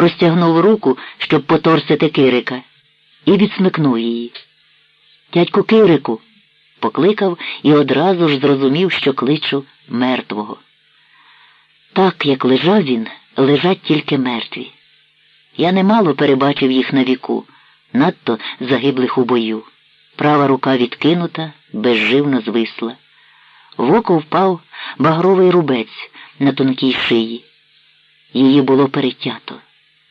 простягнув руку, щоб поторсити Кирика, і відсмикнув її. Дядьку Кирику, покликав і одразу ж зрозумів, що кличу мертвого. Так, як лежав він, лежать тільки мертві. Я немало перебачив їх на віку, надто загиблих у бою. Права рука відкинута, безживно звисла. В око впав багровий рубець на тонкій шиї. Її було перетято,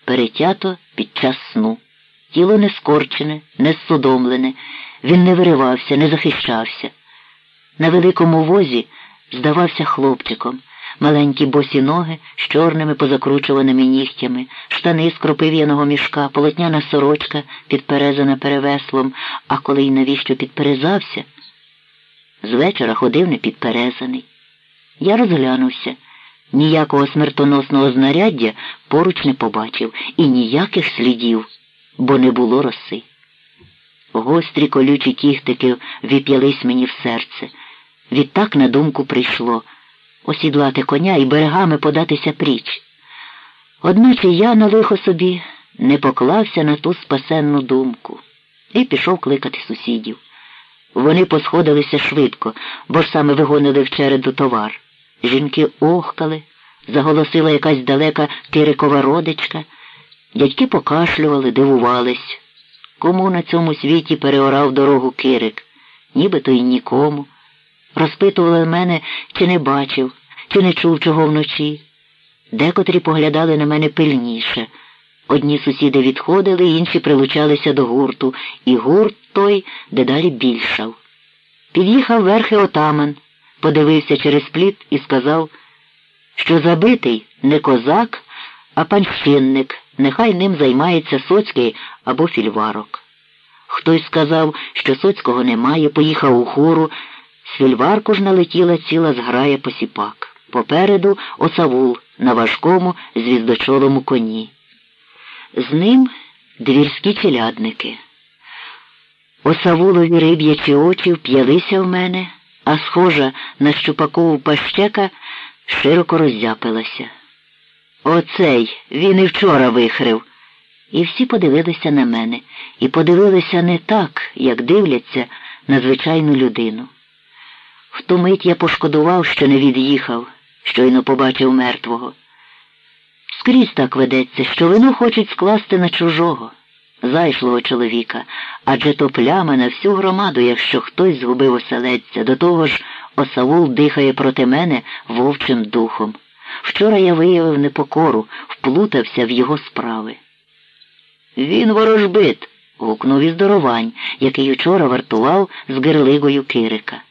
перетято під час сну. Тіло не скорчене, не судомлене, він не виривався, не захищався. На великому возі здавався хлопчиком, маленькі босі ноги з чорними позакручуваними нігтями, штани з кропив'яного мішка, полотняна сорочка, підперезана перевеслом, а коли й навіщо підперезався, з вечора ходив непідперезаний. Я розглянувся. Ніякого смертоносного знаряддя поруч не побачив і ніяких слідів, бо не було роси. Гострі колючі кіхтики вип'ялись мені в серце. Відтак на думку прийшло осідлати коня і берегами податися пріч. Одначе я на лихо собі не поклався на ту спасенну думку і пішов кликати сусідів. Вони посходилися швидко, бо ж саме вигонили в череду товар. Жінки охкали, заголосила якась далека Кирикова родичка. Дядьки покашлювали, дивувались. Кому на цьому світі переорав дорогу Кирик? Нібито й нікому. Розпитували мене, чи не бачив, чи не чув чого вночі. Декотрі поглядали на мене пильніше. Одні сусіди відходили, інші прилучалися до гурту, і гурт той дедалі більшав. Під'їхав верхи отаман, подивився через пліт і сказав, що забитий не козак, а панщинник, нехай ним займається соцький або фільварок. Хтось сказав, що соцького немає, поїхав у хору, з фільварку ж налетіла ціла зграя посіпак. Попереду осавул на важкому звіздочолому коні. З ним двірські челядники. Осавулові риб'ячі очі вп'ялися в мене, а схожа на щупакову пащека широко роззяпилася. Оцей він і вчора вихрив. І всі подивилися на мене, і подивилися не так, як дивляться на звичайну людину. В ту мить я пошкодував, що не від'їхав, щойно побачив мертвого. Скрізь так ведеться, що вину хочуть скласти на чужого, зайшлого чоловіка, адже то пляма на всю громаду, якщо хтось згубив оселедця, до того ж осавул дихає проти мене вовчим духом. Вчора я виявив непокору, вплутався в його справи. Він ворожбит, гукнув із здоровань, який учора вартував з гирлигою Кирика.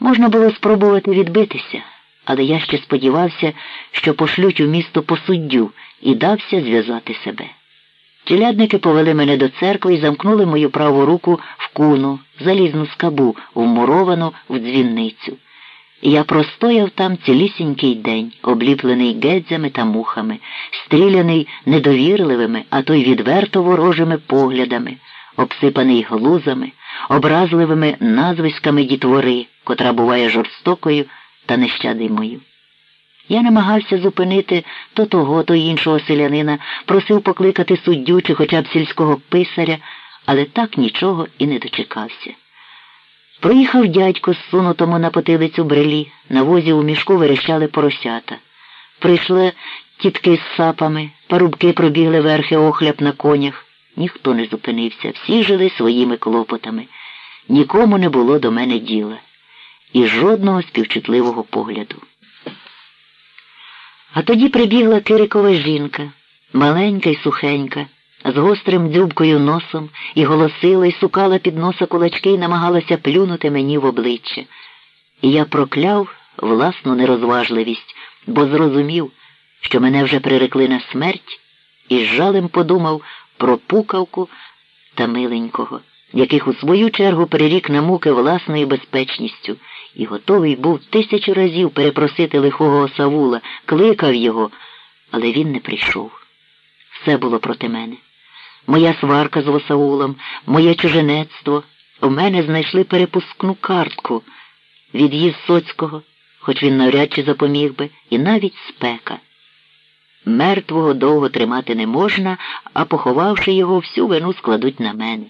Можна було спробувати відбитися, але я ще сподівався, що пошлють у місто по суддю і дався зв'язати себе. Челядники повели мене до церкви і замкнули мою праву руку в куну, залізну скабу, вмуровану в дзвінницю. І я простояв там цілісінький день, обліплений гедзями та мухами, стріляний недовірливими, а то й відверто ворожими поглядами, обсипаний глузами, образливими назвиськами дітвори, котра буває жорстокою та нещадимою. Я намагався зупинити то того, то іншого селянина, просив покликати суддю чи хоча б сільського писаря, але так нічого і не дочекався. Проїхав дядько, зсунутому на потилицю брелі, на возі у мішку верещали поросята. Прийшли тітки з сапами, парубки пробігли верхи охляп на конях. Ніхто не зупинився, всі жили своїми клопотами. Нікому не було до мене діла і жодного співчутливого погляду. А тоді прибігла Кирикова жінка, маленька й сухенька з гострим дзюбкою носом і голосила і сукала під носа кулачки і намагалася плюнути мені в обличчя. І я прокляв власну нерозважливість, бо зрозумів, що мене вже прирекли на смерть, і з жалем подумав про пукавку та миленького, яких у свою чергу прирік на муки власною безпечністю, і готовий був тисячу разів перепросити лихого Савула, кликав його, але він не прийшов. Все було проти мене моя сварка з Восаулом, моє чуженецтво. У мене знайшли перепускну картку, від'їзд Соцького, хоч він навряд чи запоміг би, і навіть спека. Мертвого довго тримати не можна, а поховавши його, всю вину складуть на мене.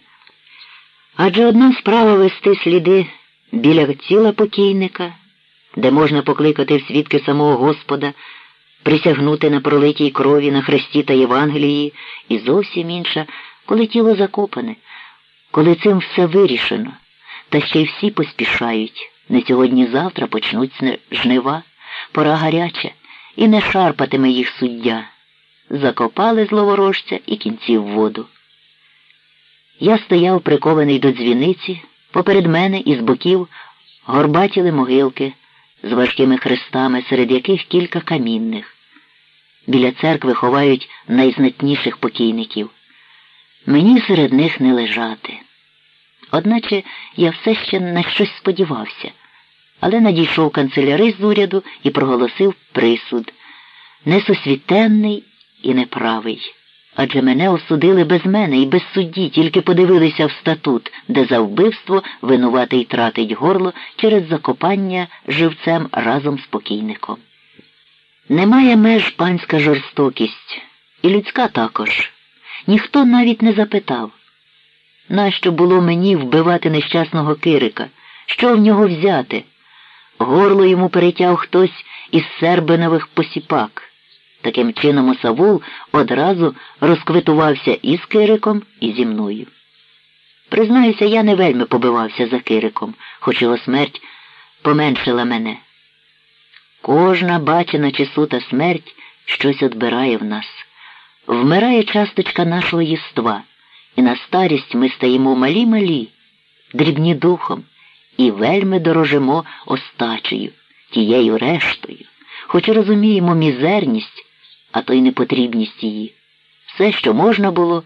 Адже одна справа вести сліди біля тіла покійника, де можна покликати в свідки самого Господа, присягнути на пролитій крові на хресті та Євангелії, і зовсім інша, коли тіло закопане, коли цим все вирішено, та ще й всі поспішають. Не сьогодні-завтра почнуть жнива, пора гаряча, і не шарпатиме їх суддя. Закопали зловорожця і кінці в воду. Я стояв прикований до дзвіниці, поперед мене із боків горбатіли могилки з важкими хрестами, серед яких кілька камінних. Біля церкви ховають найзнатніших покійників. Мені серед них не лежати. Одначе я все ще на щось сподівався, але надійшов канцелярист з уряду і проголосив присуд несосвітенний і неправий. Адже мене осудили без мене і без судді, тільки подивилися в статут, де за вбивство винуватий тратить горло через закопання живцем разом з покійником. Немає меж панська жорстокість, і людська також. Ніхто навіть не запитав. Нащо було мені вбивати нещасного Кирика? Що в нього взяти? Горло йому перетяв хтось із сербинових посіпак. Таким чином Осавул одразу розквитувався і з Кириком, і зі мною. Признаюся, я не вельми побивався за Кириком, хоч його смерть поменшила мене. Кожна бачена чи сута смерть щось відбирає в нас. Вмирає часточка нашого єства, і на старість ми стаємо малі-малі, дрібні духом, і вельми дорожимо остачею, тією рештою, хоч розуміємо мізерність, а то й непотрібність її. Все, що можна було,